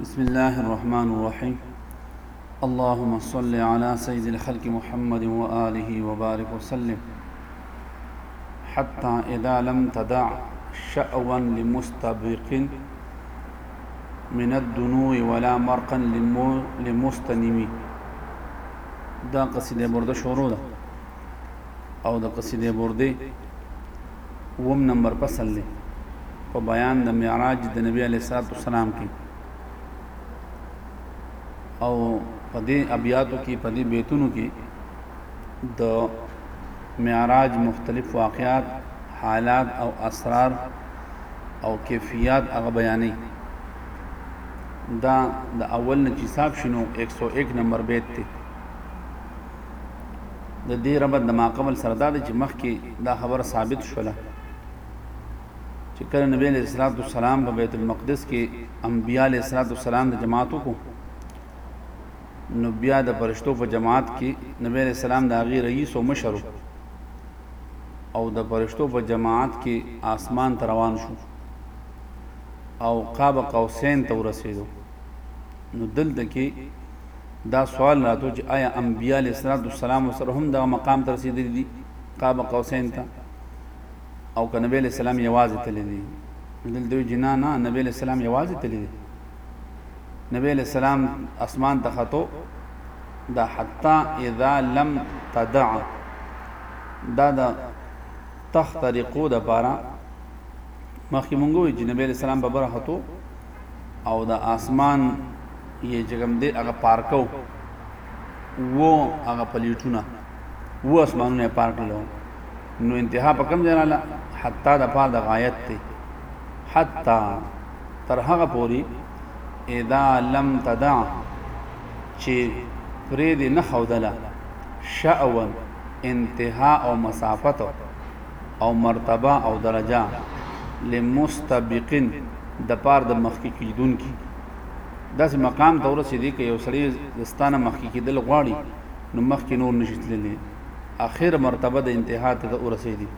بسم الله الرحمن الرحيم اللهم صل على سيد الخلق محمد وآله وبارك وسلم حتى إذا لم تدع شأوا لمستبرق من الدنو ولا مرقا لمستنمي دا قصیده برده شروع ده او د قصیده برده اووم نمبر فصل دی په بیان د معراج د نبی علیه الصلاۃ والسلام کې او په دې ابیاتو کې په دې بیتونو کې د معراج مختلف واقعات حالات او اسرار او کیفیات هغه بیانې دا د اول نه چې حساب شینو 101 نمبر بیت ته د دې ربط د ما قبل سره دا دی چې مخکې دا خبره ثابت شوله چې کله نبی علیه الصلاۃ والسلام په بیت المقدس کې انبیا علیه الصلاۃ والسلام د جماعت وکړو نو بیا د فرشتو په جماعت کې نبی علیه السلام د هغې رئیس او مشر او د فرشتو په جماعت کې آسمان ته روان شو او قاب قوسین ته ورسېدو نو دلته کې دا سوال راتو چې آیا انبیاء علیه السلام سره هم دغه مقام ته رسیدلی دي قاب قوسین ته او که نبی علیه السلام یوازې تللی دی دلته جنا نه نبی علیه السلام یوازې تللی دی نبی علیه السلام اسمان ته خطو دا حتی اذا لم تدع دا دا تخت طریقو د پاره مخکې مونږ وی چې نبی علیه السلام به برختو او د آسمان یې چې کوم دی هغه پار کو و هغه پلیټونه و آسمانونه یې پار کړل نو انتها په کوم ځای رااله حتی د پاره د غایت دی حتی تر هغه پوري اذا لم تدع چې پرې دې نه خودله شأون انتها او مسافت او مرتبه او درجه لمستبقین دپاره د مخکې کیدونکي داسې مقام ته ورسېدي که یو سړی د ستا نه مخکې کیدل غواړي نو مخکې نور نشي تللی اخر مرتبه د انتها ته د ورسېدي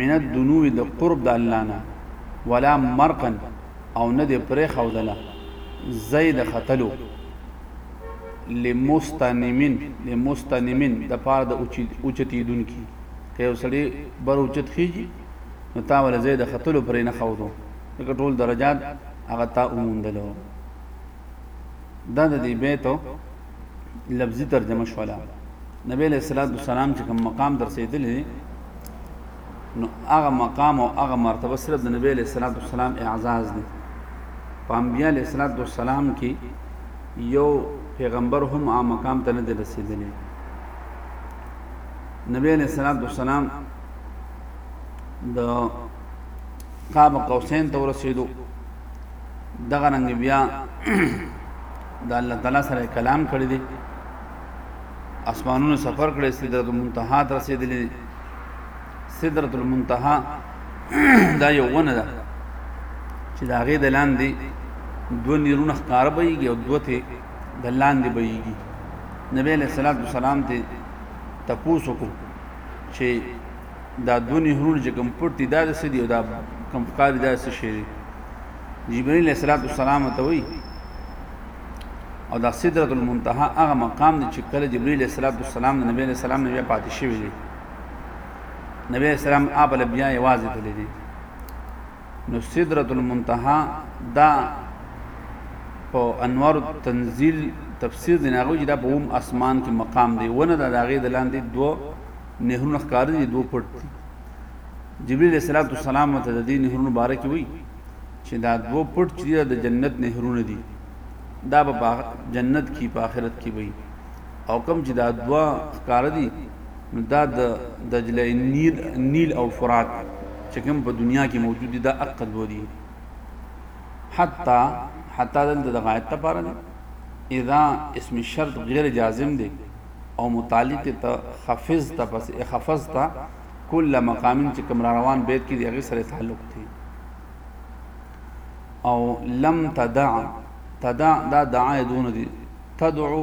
من الدنو د قرب د الله نه ولا مرقن او نه د پرې خودله زید خطلو لمستنمن لمستنمن د پاره د اوچتیدونکي که یو سړی بر اوچت خېږي نو تا ولې ځای د ختلو پرې نه ښودو ځکه ټول درجات هغه تا وموندلو دا د دې بیت لفظي ترجمه شوله نبی علیہ الصلوۃ والسلام چې کوم مقام در رسیدلی نو هغه مقام او هغه مرتبه صرف د نبی علیہ الصلوۃ والسلام اعزاز دی په انبیاء علیہ الصلوۃ والسلام کې یو پیغمبر هم هغه مقام ته نه رسیدلی نبی علیہ الصلوۃ والسلام د قاب قوسین ته ورسېدو دغه رنګ بیا د الله تعالی سره کلام کړی دی اسمانونو سفر کړی سدرت المنتها ته رسیدلی سدرت المنتها دا یو ونه ده چې دا غې د لاندې دوه نیرونه ښکار بهږي او دوه ته د لاندې بهږي نبی علیہ الصلوۃ والسلام ته تپوس وکړو چې دا دوه نهرونه چې کوم پټ دي دا د څه دي او دا کوم ښکاري دا څه شي دي جبرئیل علیه السلام ته وایي او دا سدرۃ المنتهى هغه مقام دی چې کله جبرئیل علیه السلام د نبی علیه السلام نه بیا پاتې شوی دی نبی علیه السلام آب الانبیاء یوازې تللی دی نو سدرة المنتهی دا په انوار التنزیل تفسیر دی ناغوی چې دا په اوم اسمان کې مقام دی ونه دا داغې دلاندې دو نهرونه ښکار دي دو پټ دي جبرئیل علیه السلام ته د دې نهرونو باره کې وایي چې دا دو پټ چې د جنت نهرونه دي دا په جنت کې په آخرت کې وایي او کم چې دا دوا ښکار دي نو دا د دجله نيل نيل او فرات چې کوم په دنیا کې موجود دي دا اقل دوه دي حتی حتی دلته د غایت لپاره دی اذا اسم شرط غیر جازم دی او متعلق ته خفض ته پس خفض ته کله مقام چې کوم را روان بیت کې دی هغه سره تعلق دی او لم تدع تدع دا دعا دون دي تدعو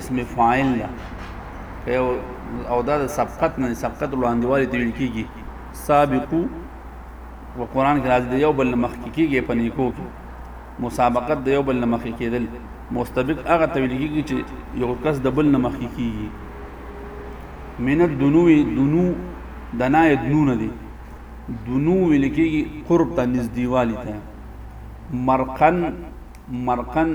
اسم فاعل ده او دا د سبقت نه سبقت وړاندې والی ته ویل کیږي سابقو و قران کې راځي یو بل مخ کې کیږي په نیکو کې مسابقت د یو بل مخ کې کېدل مستبق هغه ته ویل کیږي چې یو کس د بل مخ کې کیږي من الدنو دنو دنا دنو نه دي دنو ویل کیږي قرب ته نږدې والی ته مرقن مرقن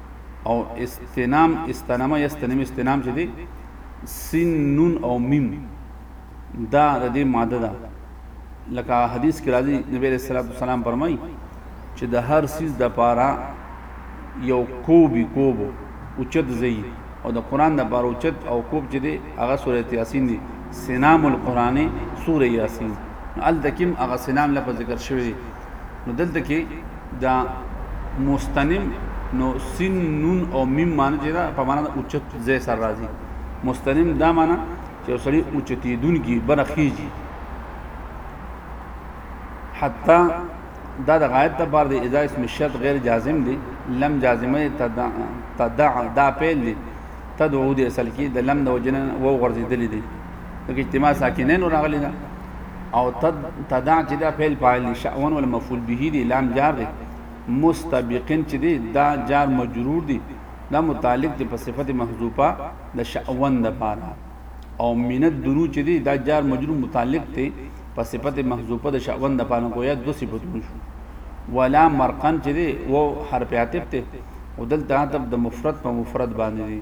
او استنام استنما یا استنم استنام چې دی سین نون او میم دا د دې ماده ده لکه حدیث کې راځي نبی رسول الله صلی الله علیه وسلم فرمایي چې د هر سیز د پاره یو کوبي کوب اوچت زی او د قران د پاره اوچت او کوب چې دی هغه سورۃ یاسین دی سنام القرآن سورۃ یاسین ال دکم هغه سنام لپاره ذکر شوی نو دلته کې دا مستنم نو سین نون او میم معنی چې دا په معنا د اوچت ځای سره راځي مستنم دا معنی چې سړی اوچتیدون کی برخیږي حتی دا د غایت د بار دی اذا اسم الشرط غیر جازم دی لم جازمه تدع تدع دا پیل دی تدعو دی اصل کی د لم د وجنه و غرزیدل دی د اجتماع ساکنین راغلی دا او تد تدع چې دا فعل فاعل دی شاون ول مفعول به دی لام جار دی مستبقن چې دی دا جار مجرور دی دا متعلق دی په صفت محذوفه د شاون د پاره او من الدنو چې دی دا جار مجرور متعلق دی په صفت محذوفه د شاون د پاره گویا دو صفاتونه شو ولا مرقن چې دی و حرف عاطف ته او دلته عاطف د مفرد په مفرد باندې دی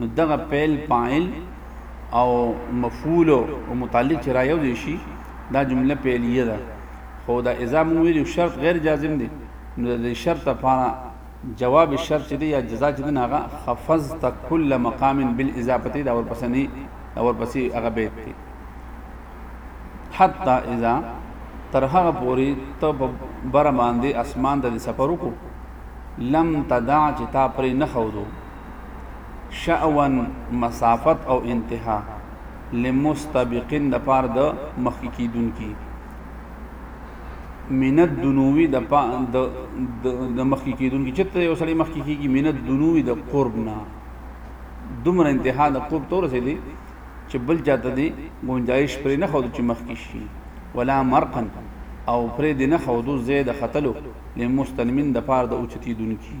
نو دغه فعل فاعل او مفعول او متعلق چې را یو ځای شي دا جمله فعلیه ده خو دا اذا مونږ ویلو شرط غیر جازم دی نو د شرط لپاره جواب شرط چې دی یا جزا چې دی نو هغه خفضت کل مقام بالاضافه دا ورپسې نه دا ورپسې هغه بیت دی حتی اذا تر هغه پورې ته په بره باندې اسمان د سفر وکړو لم تدع چې تا پرې نه ښودو شأوا مسافت او انتها لمستبق د پار د مخکې کیدونکي من الدنوی د پا د د مخکې کیدونکي چې ته یو سړی مخکې کیږي من الدنوی د قرب نه دومره انتها د قرب تور سي دي چې بل چاته دي گنجائش پر نه خو چې مخکې شي ولا مرقن او پر دې نه خو دو زید خطلو لمستلمن د پار د اوچتیدونکي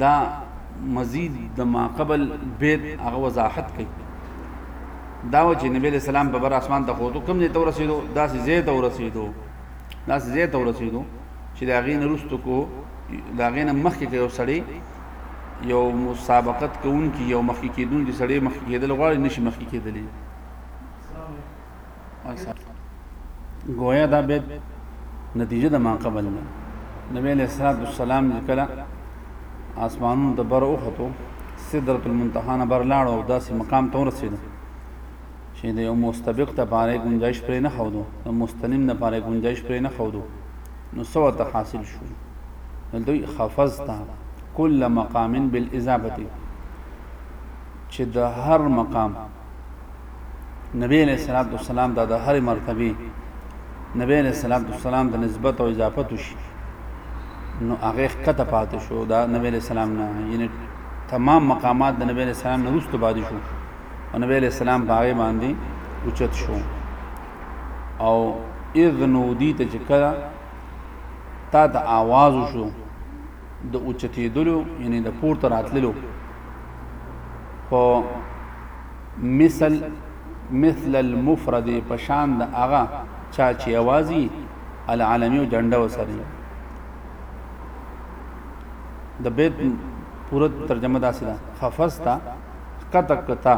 دا مزید د ما قبل بیت هغه وضاحت کوي دا و چې نبی اسلام په بر اسمان ته خوته کوم ځای ته ورسېدو داسې ځای ته ورسېدو داسې ځای ته ورسېدو چې دا غین رستو کو دا غین مخکې یو سړی یو مسابقت کوونکی یو مخکې کېدونکی سړی مخکې کېدل غواړي نشي مخکې کېدلی گویا دا بیت نتیجه د ما قبل نه نبی علیہ الصلوۃ والسلام کله اسمانونو د بر اوختو سدرۃ المنتهى نه بر لاړ او داسې مقام ته ورسېد چې د یو مستبق ته پاره گنجائش پرې نه خودو د مستنیم نه پاره گنجائش پرې نه خودو نو سو ته حاصل شو دلته خفزتا کل مقام بالاضافه چې د هر مقام نبی علیہ الصلوۃ والسلام دا د هر مرتبه نبی علیہ الصلوۃ والسلام د نسبت او اضافت شي نو هغه کته پاتې شو دا نبی علیہ السلام نه یعنی تمام مقامات د نبی علیہ السلام نه وروسته باندې شو او نبی علیہ السلام باغې باندې اوچت شو او اذ نودی ته چې کړه تا ته आवाज وشو د اوچتېدلو یعنی د پورته راتللو په مثل مثل المفرد پشان د اغا چا چې اوازي العالمي او جنډه وسري د بیت پوره ترجمه داسې ده خفستا قطقتا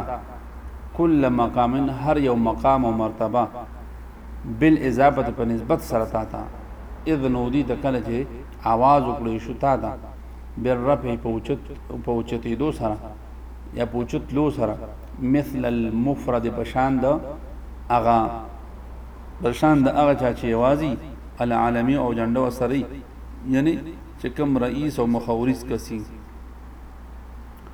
کل مقام هر یو مقام او مرتبه بالاضافه په نسبت سره تا تا اذ نودی د کله چې آواز وکړی شو تا ته بالرفع په اوچت په اوچتېدو سره یا په اوچت لو سره مثل المفرد پشان د اغا پشان د اغا چا چې یوازي العالمي او جنډه وسري یعنی چې کوم رئیس او مخورث کسي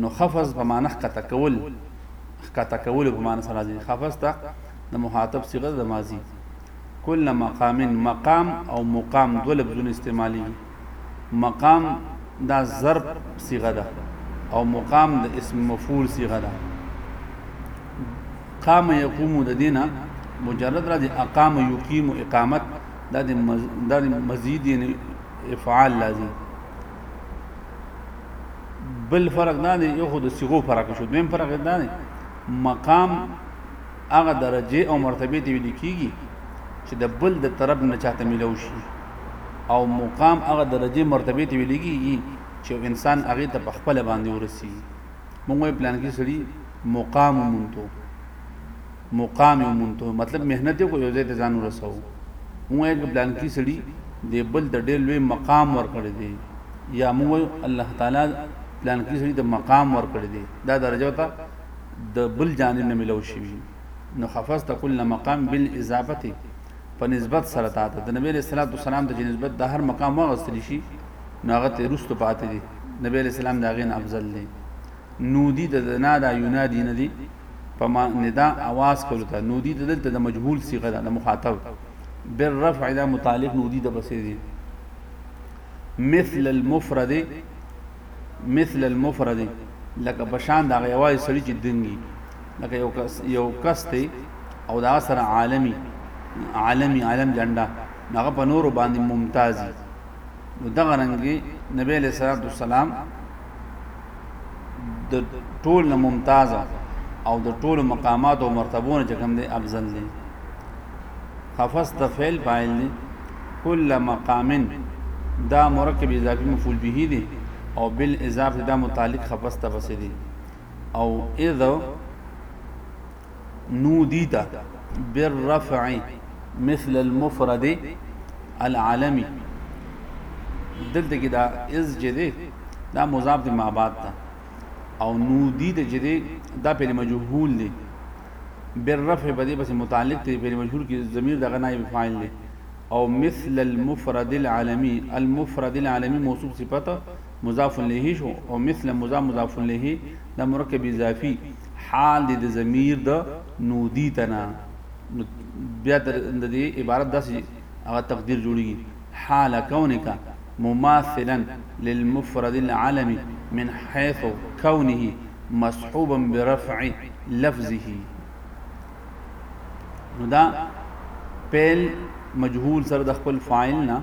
نو خفض په معنی ښکته کول ښکته کولو په معنی سره راځي خفض ته د مخاطب صيغه د ماضي کل مقام مقام او مقام دوه لفظونه استعمالي مقام دا ضرب صيغه ده او مقام د اسم مفعول صيغه ده قام يقوم د دینه مجرد را دي اقام يقيم اقامت دا د مزيد افعال لازم بل فرق دا دی یو خو د صيغو فرق شو دویم فرق دا دی مقام هغه درجه او مرتبه دی ویل کیږي چې د بل د طرف نه چاته ملو شي او مقام هغه درجه مرتبه دی ویل کیږي چې انسان هغه ته په خپل باندې ورسی موږ پلان کې سړي مقام مونته مقام یې وموندتو مطلب محنت یې وکړو یو ځای ته ځان ورسوو موږ وایو که پلانکي سړي دې بل ته ډېر لوی مقام ورکړی دی یا موږ وایو الله تعالی پلانکي سړي ته مقام ورکړی دی دا درجه ورته د بل جانب نه ملو شوي نو حفظت کل مقام بالاضافه په نسبت سره تا ته د نبی صلی الله علیه وسلم ته چې نسبت د هر مقام واغستل شي نو هغه ته رستو پاتې دي نبی صلی الله علیه وسلم دا غین افضل دی نودی د زنا دا یونادی نه دی په ما ندا आवाज کولو ته نودی ته دلته د مجهول صيغه ده د مخاطب بالرفع دا متعلق نودی ته بسې دي مثل المفرد مثل المفرد لکه بشان دا غیوای سړی چې دنګي لکه یو کس یو کس ته او دا سره عالمي عالمي عالم جنډا هغه په نور باندې ممتازي نو دغه رنګي نبی له سلام د ټول نه ممتاز او د ټول مقامات او مرتبونه چې کوم دي افضل دي خفص د فعل فاعل دي کل مقام دا مرکب اضافي مفعول به دي او بل اضافه دا متعلق خفص ته بس دي او اذا نودي ته بالرفع مثل المفرد العالمي دلته کې دا از چې دی دا مضاف دی مابات ده او نودی د چې دی دا په مجهول دی بالرفع په دې پسې متعلق دی په مجهول کې ضمیر دغه نائب فاعل دی او مثل المفرد العالمي المفرد العالمي موصوف صفته مضاف الیه شو او مثل مضاف مضاف الیه دا مرکب اضافي حال دې د ضمير د نودي ته نه نو بيا د دې عبارت داسې هغه تقدير جوړيږي حال كونك مماثلا للمفرد العلمي من حيث كونه مصحوبا برفع لفظه نو دا پیل مجهول سره د خپل فاعل نه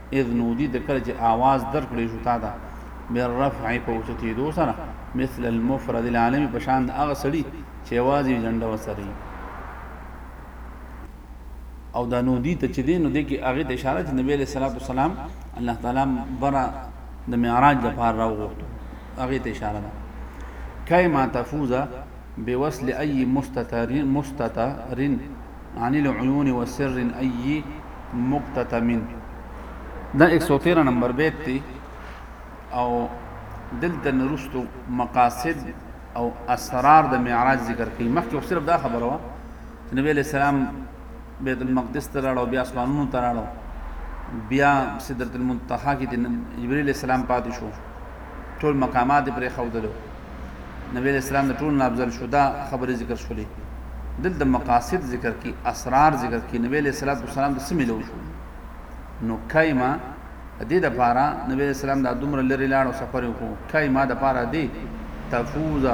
اذ نوديت کله چې آواز درکړې شو تا ته بالرفع په اوچتېدو سره مثل المفرد العالمي په شان د هغه سړي چې یوازې جنډه وسري او دا نودي ته چې دی نو دی کې هغه ته اشاره چې نبی له صلوات والسلام الله تعالی برا د معراج د پار راوغوښتو هغه ته اشاره ده کای ما تفوزا بوصل ای مستترین مستترین عن العيون وسر اي مقتتم دا 113 نمبر بیت دی او دلته نرستو مقاصد او اسرار د معراج ذکر کوي مخکې صرف دا خبره وا چې نبی له سلام بیت المقدس ته لاړو بیا اسمانونو ته لاړو بیا سدرۃ المنتهى کې د جبرئیل السلام پاتې شو ټول مقامات پرې خودلو نبی علیہ السلام د ټولو نه افضل شو دا خبرې ذکر شولې دلته مقاصد ذکر کی اسرار ذکر کی نبی علیہ الصلوۃ والسلام د سمې لو شو نو کایما دې د پاره نبی علیہ السلام د دومره لري لاړو سفر وکړو کایما د پاره دې تفوز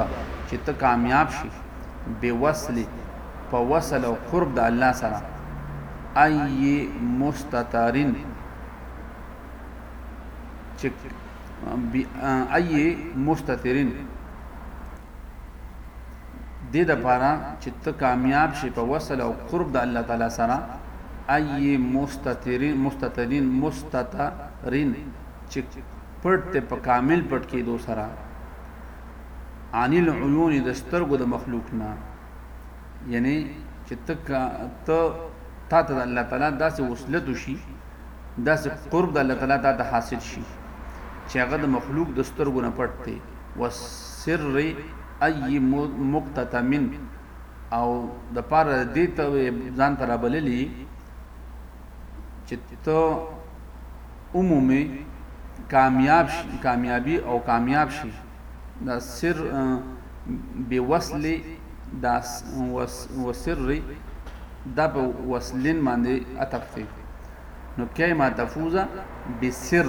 چې ته کامیاب شي به وصل په وصل او قرب د الله سره ای مستترین چې بأي مستتر دې د پاره چې ته کامیاب شې په وصل او قرب د الله تعالی سره اي مستترين مستترين مستترين چې پټ ته په کامل پټ کې دو سره عن العيون د سترګو د مخلوق نه یعنی چې تک ته تا ته الله تعالی داسې وصلت شي داسې قرب د الله تعالی ته حاصل شي چې هغه د مخلوق د سترګو نه پټ دی وسر ای مقتتمن او د پاره دې ته ځان تر بللی چې ته عمومي کامیاب شي کامیابی او کامیاب شي دا سر بې وصلې دا وسر دا په وصلین باندې عطف دی نو کیما تفوزا بسر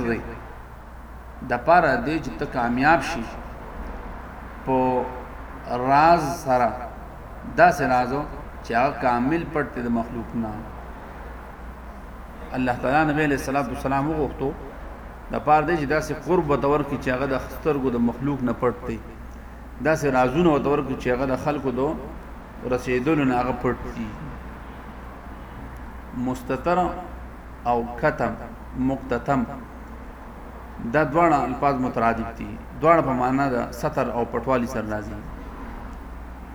د پاره دی چې ته کامیاب شي په راز سره دا سه رازو چې هغه کامل پټ دی د مخلوق نه الله تعالی نبی علیہ الصلوۃ والسلام وغوښتو د پاره دی چې داسې قرب ورته ورکړي چې هغه د سترګو د مخلوق نه پټ دی داسې رازونه ورته ورکړي چې هغه د خلکو د رسیدلو نه هغه پټ دي مستتر او کتم مقتتم دا دواړه الفاظ مترادف دي دواړه په معنا د ستر او پټوالي سره راځي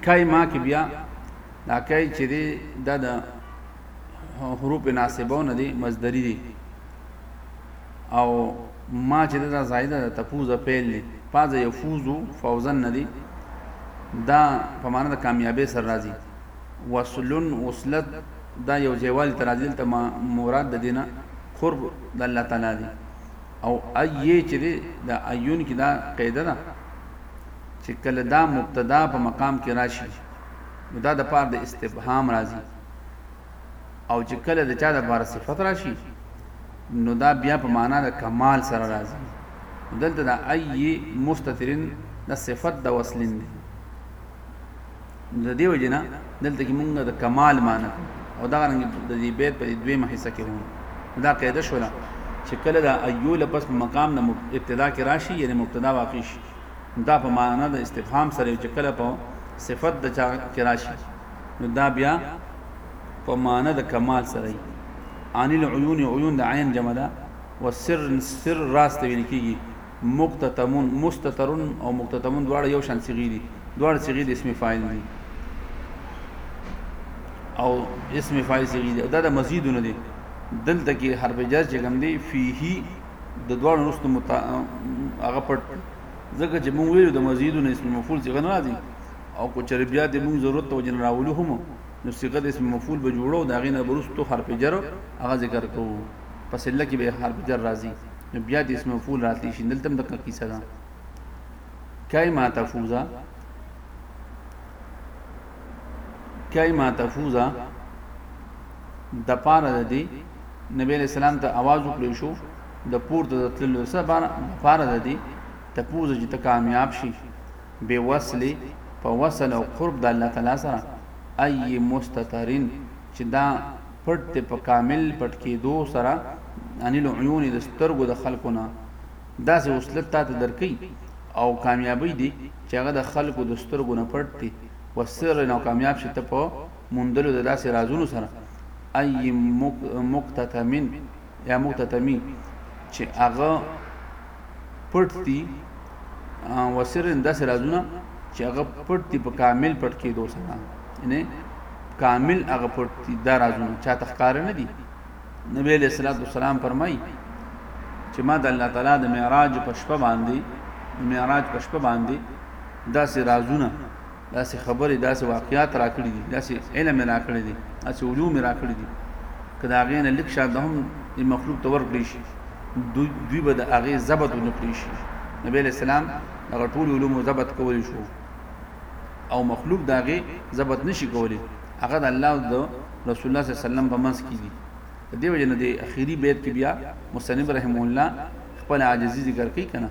کای ما کې بیا دا کای چې دی دا د حروف ناسبو نه دي مصدری دي او ما چې دا زائده ده تفوز فعل دی فاز یفوز فوزن نه دي دا په معنا د کامیابی سره راځي وصلن وصلت دا یو ځایوال تر راځي ته مراد د دینه قرب د الله تعالی دی او ای چې دا ایون کې دا قاعده ده چې کله دا مبتدا په مقام کې راشي دا د پاره د استفهام راځي او چې کله د چا د بار صفت راشي نو دا بیا په معنا د کمال سره راځي دلته دا ای مستترن د صفت د وصلین دی د دې وجنه دلته کې مونږ د کمال معنی او دا رنګ د دې بیت په دوی محصه کې وو دا قاعده شوله چې کله دا ایو لپس په مقام د ابتدا کې راشي یعنی مبتدا واقع شي دا په معنا د استفهام سره چې کله په صفت د چا کې راشي نو دا بیا په معنی د کمال سره وي عن العيون عيون د عین جمع ده والسر سر راز ته ویل کیږي مقتتمون مستترون او مقتتمون دواړه یو شان صيغې دي دواړه صيغې د اسم فاعل دي او اسم فاعل صيغې دي دا د مزیدونه دي دلته کې حرف جر چې کوم دی فيه د دواړو نوستو متا هغه پټ ځکه چې مونږ ویلو د مزیدونه اسم مفعول څنګه راځي او که چېرې بيا د مونږ ضرورت ته وجې نه راولو هم نو صيغه د اسم مفعول به جوړو او د هغې نه به وروستو حرف جر هغه ذکر کوو په صله کې به حرف جر راځي نو بيا د اسم مفعول راتلی شي دلته هم دقه کيسه ده کای ما تفوزا کای ما تفوزا د پاره د دې نبی علیہ السلام ته आवाज وکړ شو د پورته د تللو سره پاره د دې ته پوز چې ته کامیاب شي بې وصلې په وصل او قرب د الله تعالی سره ای مستترن چې دا پټ دی په کامل پټ کېدو سره عن العیون د سترګو د خلکو نه داسې وصلت تا ته درکوي او کامیابی دی چې هغه د خلکو د سترګو نه پټ دی وسر نو کامیاب شي ته په موندلو د داسې رازونو سره ای مکتتمن یا موږ ته تمی چې هغه پټ دي وسر داسې رازونه چې هغه پټ دي په کامل پټ کېدو سره یعنی کامل هغه پټ دي دا رازونه چا تخکار نه دي نبی علیہ الصلوۃ والسلام فرمایي چې ما د الله تعالی د معراج په شپه باندې معراج په شپه باندې داسې رازونه داسې خبرې داسې واقعات راکړي دي داسې علم یې راکړی دی داسې علوم یې راکړي دي که د هغې نه لږ شان د هم د مخلوق ته ورکړی شي دوی, دوی به د هغې ضبط ونه کړی شي نبی علیه السلام هغه ټول علومو ضبط کولی شو او مخلوق د هغې ضبط نشي کولی هغه د الله د رسول الله صلی الله علیه وسلم په منځ کې دي د دې وجه نه د اخیری بیت کې بیا مصنف رحمه الله خپل عاجزي ذکر کوي که نه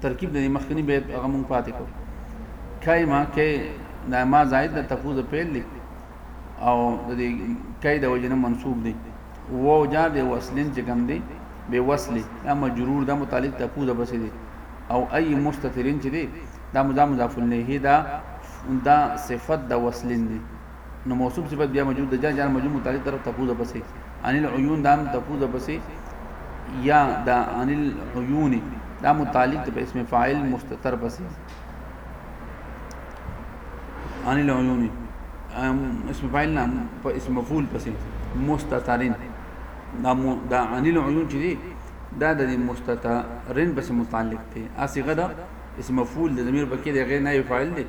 ترکیب د مخکنی بیت هغه مونږ پاتې کو کای ما کې دا ما زائد د تفوز پیل دی او د دې کای د وجنه منصوب دی وو جا د وصلین چې کم دی به وصل دا مجرور دا متعلق تفوز بس دی او ای مستترین چې دی دا مضاف مضاف الیه دا دا صفت د وصلین دی نو موصوف صفت بیا مجرور د جا جان مجرور متعلق طرف تفوز پسې ان العيون دام تفوز پسې یا دا ان العيون دا متعلق په اسم فاعل مستتر پسې ان العيون اسم فاعل نه په اسم مفعول پسې مستترن دا دا ان العيون چې دا د مستترن پسې متعلق دی اصيغه دا اسم مفعول د ضمیر پکې د غیر نائب فاعل دی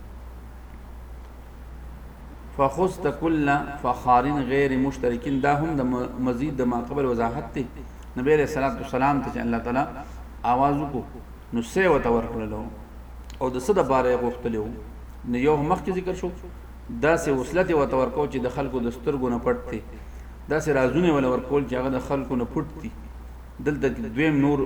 فخست کل فخارن غیر مشترکین دا هم د مزید د ماقبل وضاحت دی نبی علیہ الصلوۃ والسلام ته الله تعالی आवाज وکړو نو سه وته ورکړلو او د صد بارې غوښتلو نو یو مخکې ذکر شو دا سه وصلت وته ورکو چې د خلکو د سترګو نه پټ دی دا سه رازونه ول ورکول چې هغه د خلکو نه پټ دي دلته دویم نور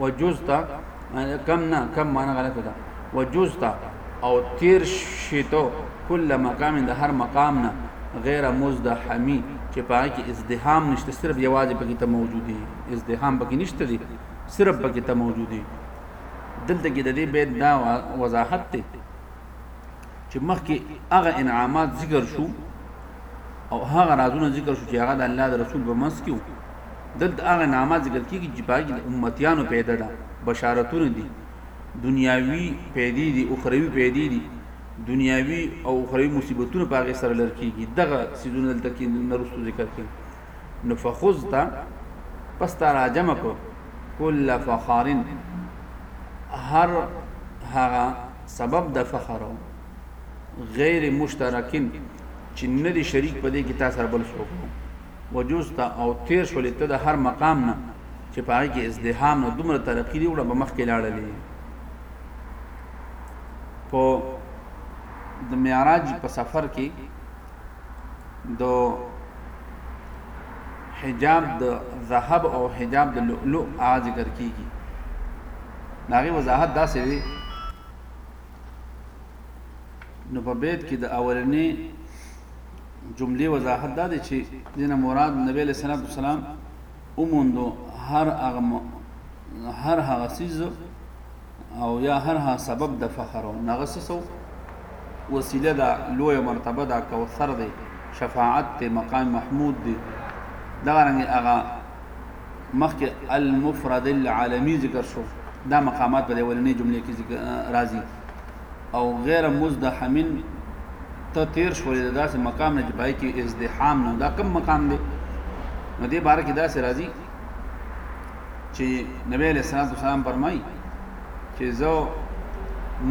وجزتا کم نه کم معنا غلطه ده وجزتا او تیر شیتو کله مقام د هر مقام نه غیر مزدحمی چې پای کې ازدحام نشته صرف یوازې پکې ته موجودي ازدحام پکې نشته دي صرف پکې ته موجودي دلته کې د دې بیت دا وضاحت ته چې مخکې هغه انعامات ذکر شو او هغه رازونه ذکر شو چې هغه د الله د رسول په منځ کې وو دلته هغه انعامات ذکر کیږي چې پاګې د امتیانو پیدا ده بشارتونه دي دنیاوی پیدې دي اخروی پیدې دي دنیاوی او اخروی مصیبتونه پاګې سره لر کیږي دغه سيزونه دلته کې نرسو ذکر کیږي نو فخذ ته پس تا راجمع کو کل فخارن هر هغه سبب د فخر غیر مشترکین چې نه دي شریک په دې کې تاسو سره بل څوک وجوز ته او تیر شو لته د هر مقام نه چې پاره کې ازدحام نو دومره ترقی دی وړه په مخ کې لاړلې په د معراج په سفر کې د حجاب د ذهب او حجاب د لؤلؤ ا ذکر کیږي داغه وضاحت دا څه دی نو په بیت کې د اولنې جملې وضاحت دا دی چې دینه مراد نبی له سلام وموندو هر هغه هر هغه څیز او یا هر هغه سبب د فخر او نغه سسو وسیله دا لوی مرتبه دا کوثر دی شفاعت ته مقام محمود دی دا رنګ هغه مخکې المفرد العالمي ذکر شو دا مقامات په دې ولنې جملې کې ذکر راځي او غیر مزدحمین ته تیر شولې د داسې مقام نه چې پای کې ازدحام نه دا کم مقام دی نو دې باره کې داسې راځي چې نبی علیه السلام والسلام فرمایي چې زه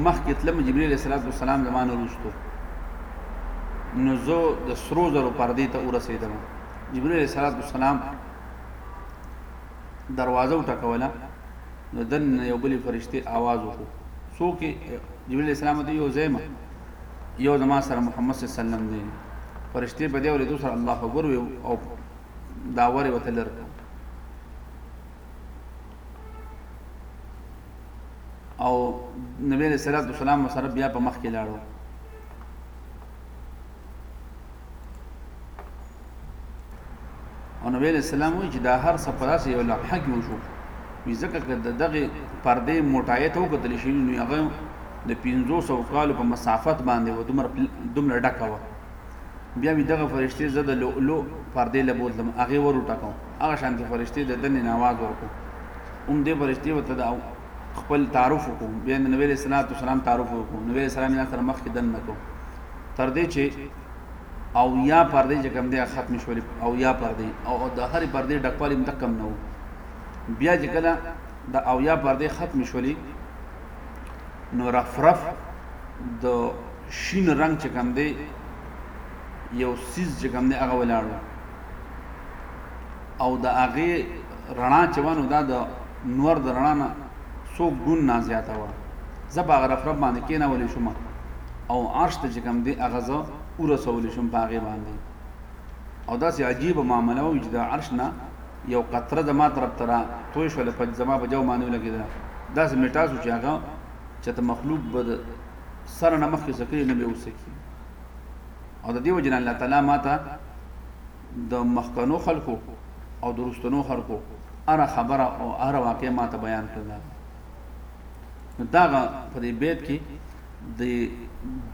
مخکې تلم جبرئیل علیه السلام والسلام زمانه وروسته نو زه د سرو زرو پردې ته ورسېدم جبرئیل علیه السلام والسلام دروازه وټکوله نو دننه یو بلې فرشتې آواز وکړو، څوک یې؟ جبرئیل علیه السلام ورته وویل، یو زه یم، یو زما سره محمد صلی الله علیه وسلم دی. فرشتې په دې اورېدو سره الله اکبر وویل او داور یې ورته لر کړ. او نبی علیه السلام سره بیا په مخ کې لاړو. او نبی له سلام وی چې دا هر څه په داسې یو لمحه کې وشو وی ځکه که د دغه پردې موټایې ته وکتل شي نو هغه د 500 کالو په مسافت باندې و دومره دومره ډکه وه بیا وی دغه فرشته زده لؤلؤ پردې له بوتلم هغه ور ټکاو هغه شانتي فرشته د دنې نواز ورکو هم دې فرشته وته د خپل تعارف وکړو بیا د نبی صلی الله علیه وسلم تعارف وکړو نبی صلی الله علیه وسلم سره مخ کې دن نکو تر دې چې او یا پردې چې کم دی ختم شول او یا پردې او د هر پردې ډکوالی مت کم نه بیا چې کله د او یا پردې ختم شولې نو رفرف د شین رنگ چې کم دی یو سیز چې کم دی هغه ولاړو او د هغه رڼا چې وه نو دا د نور د رڼا نه څو ګنا زیاته وه زه په هغه رفرف باندې کېنولی شوم او عرش ته چې کوم دی هغه زه ورسولی شوم په هغې باندې او داسې عجیبه معامله وه چې د عرش نه یو قطره زما طرف ته را توی شوله په زما په جو باندې ولګېده داسې مې ټاس و چې هغه چې ته مخلوق به د سره نه مخکې څه کوي نه به اوس څه کوي او د دې وجې نه الله تعالی ما ته د مخکنو خلکو او د رستنو خلکو اره خبره او اره واقع ما ته بیان کړل نو داغه په دې بیت کې د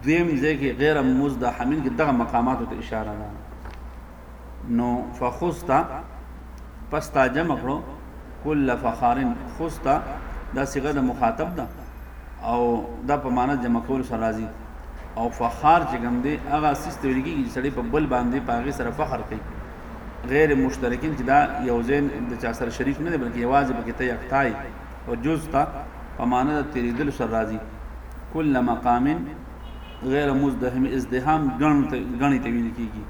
دویم ځای کې غیر مزد حمین کې دغه مقاماتو ته اشاره ده نو فخستا پستا جمع کړو کل فخارن خوست ته دا صيغه د مخاطب ده او دا په معنی جمع کول سره راځي او فخار چې کوم دی هغه سیس ته ویل کېږي چې سړی په بل باندې په هغې سره فخر کوي غیر مشترکین چې دا یو ځین د چا سره شریک نه دی بلکې یوازې پکې ته یکتای او جز ته په معنی د تېرېدلو سره راځي کل مقام غیر مزدهم ازدهام ګڼ ته ګڼې ته ویل کېږي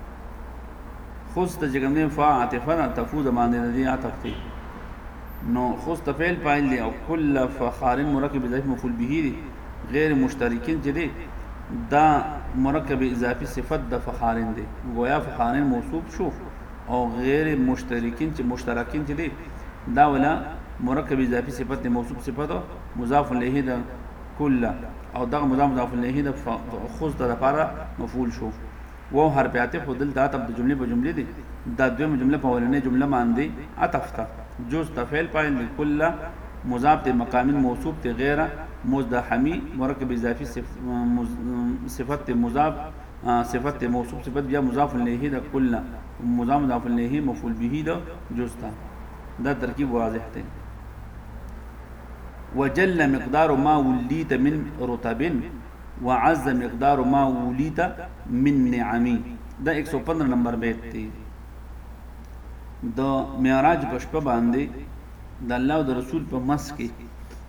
خوست ته چې کوم دی فاء عاطفه ده تفو د باندې د دې عطف دی نو خوست د فعل فاعل دی او کل فخار مرکب اضافي مفعول به دی غیر مشترکین چې دی دا مرکب اضافي صفت د فخارن دی گویا فخارن موصوف شو او غیر مشترکین چې مشترکین چې دی دا ولا مرکب اضافي صفت دی موصوف صفت مضاف الیه ده کل او دغه مضاف مضاف الیه ده خوست د لپاره مفعول شو واو حرف عطف خو دلته عطف د جملې په جملې دی دا دویمه جمله په اولنۍ جمله باندې عطف ده جز د فعل فاعل دی کل مضاف ته مقام موصوف ته غیر مزدحمی مرکب اضافي صف... مز... صفت ته مضاف صفت ته موصوف صفت بیا مضاف الیه ده کل مضاف مضاف الیه مفعول به ده جز ده دا ترکیب واضح دی وجل مقدار ما وليت من رتب وعز مقدار ما اولیت من نعمی دا ایک سو پندرہ نمبر بیت دی د معراج په شپه باندې د الله او د رسول په مس کې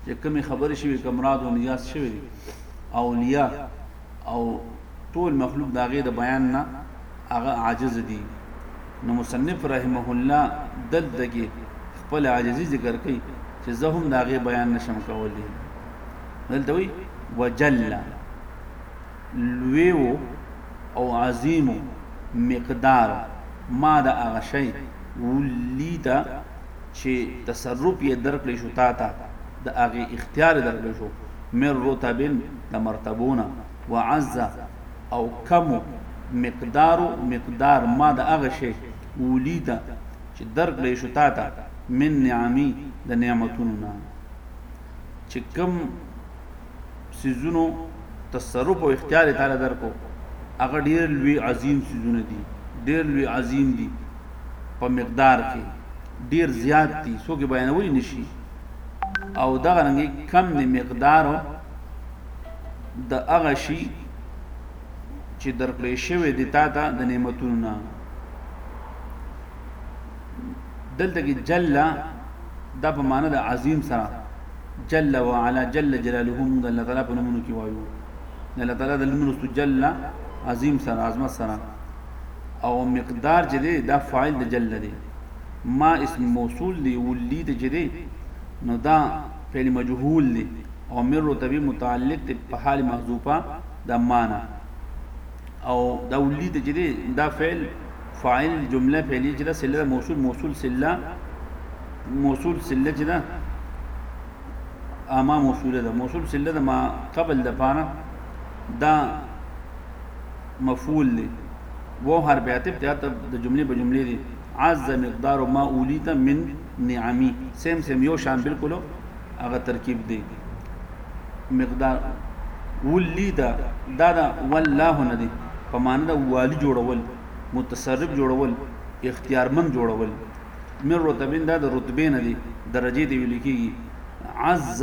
چې کومې خبرې شوي کمراد او نیاز شوي دي اولیاء او ټول مخلوق داغه د بیان نه هغه عاجز دي نو مصنف رحمه الله دلته خپل عاجزي ذکر کوي چې زه هم داغه بیان نشم کولی دلته وی وجل لویو او عظیمو مقدار ما د هغه شی ولیدا چې تصرف یې درکړې شو تا ته د هغه اختیار درکړې شو من رتبن د مرتبونه وعز او کم مقدار مقدار ما د هغه شی ولیدا چې درکړې شو تا ته من نعمی د نعمتونو نه چې کوم سیزونو تصرف او اختیار تعالی درکو هغه ډیر لوی عظیم سیزونه دي ډیر لوی عظیم دي په مقدار کې ډیر زیات دي څوک بیانوي نشي او دغه رنګي کم نه مقدار د هغه شي چې درکړې شوی د تا ته د نعمتونو نه دلته کې جل دا په معنی د عظیم سره جل و علا جل جلاله موږ د الله تعالی په نومونو کې وایو د الله تعالی د نومونو ست جل عظیم سره عظمت سره او مقدار چې دی دا فاعل د جل دی ما اسم موصول دی ولی ته چې دی نو دا فعل مجهول دی او مر رتبه متعلق دی په حال محذوفه د معنا او دا ولید چې دی دا فعل فاعل جمله فعلی چې دا سله دا موصول موصول سله موصول سله چې دا اما موصوله ده موصول سله ده ما قبل د پاره دا مفعول دی وو هر بیا تب ته د جملې په جملې دي عز مقدار ما اولیت من نعمی سیم سیم یو شان بالکل هغه ترکیب دی مقدار ولی دا دا دا والله نه دی په معنی دا والی جوړول متصرف جوړول اختیارمن جوړول من رتبین دا د رتبه نه دی درجه دی ویل کیږي عز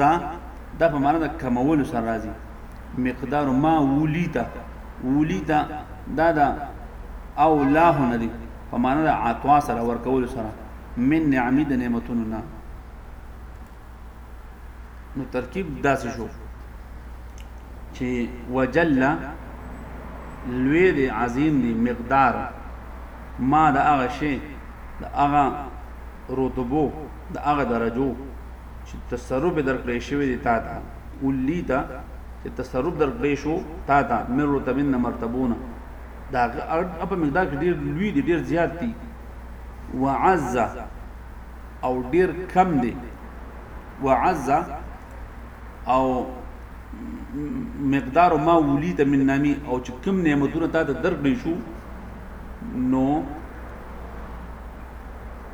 دا په معنی دا کمول سره راځي مقدار ما ولیتا ولیتا دا دا او لاه نه دی په معنی دا عطوا سره ورکول سره من نعمی د نعمتونو نه نو ترکیب داسې شو چې وجل لوی دی عظیم دی مقدار ما د هغه شی د هغه رتبو د هغه درجو چې تصرف درکړې شوی دی تا ته ولي ته چې تصرف درکړې شو تا ته مر رتبن مرتبونه دا په مقدار کې ډیر لوی دی ډیر زیات دی وعزه او ډیر کم دی وعز او مقدار ما ولیت من نامی او چې کم نعمتونه تا ته درکړې شو نو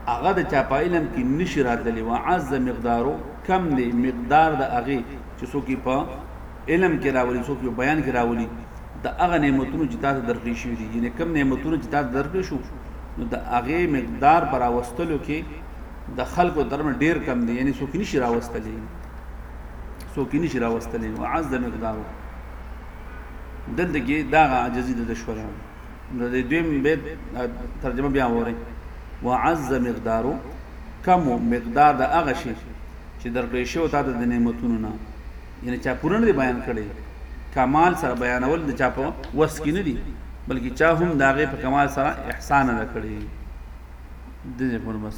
هغه د چا په علم کې نشي راتللی وعز مقدارو کم دی مقدار د هغې چې څوک په علم کې راولي څوک يو بيان کې راولي د هغه نعمتونو چې تاسو درکړي شوي دي یعنی کم نعمتونه چې تاسو درکړي شو نو د هغه مقدار پر راوستلو کې د خلکو درمه ډیر کم دي یعنی څوک نشي راوستلی څوک نشي راوستلی او عز د مقدار دلته کې دا عاجزي د شوره نو د دویم بیت ترجمه بیا وره وعز مقدارو کم مقدار د هغه شي چې درکړې شو تا د نعمتونو نه یعنی چا پوره نه دی بیان کړی کمال سره بیانول د چا په وس کې نه دي بلکې چا هم د هغې په کمال سره احسان نه کړی دې پورې بس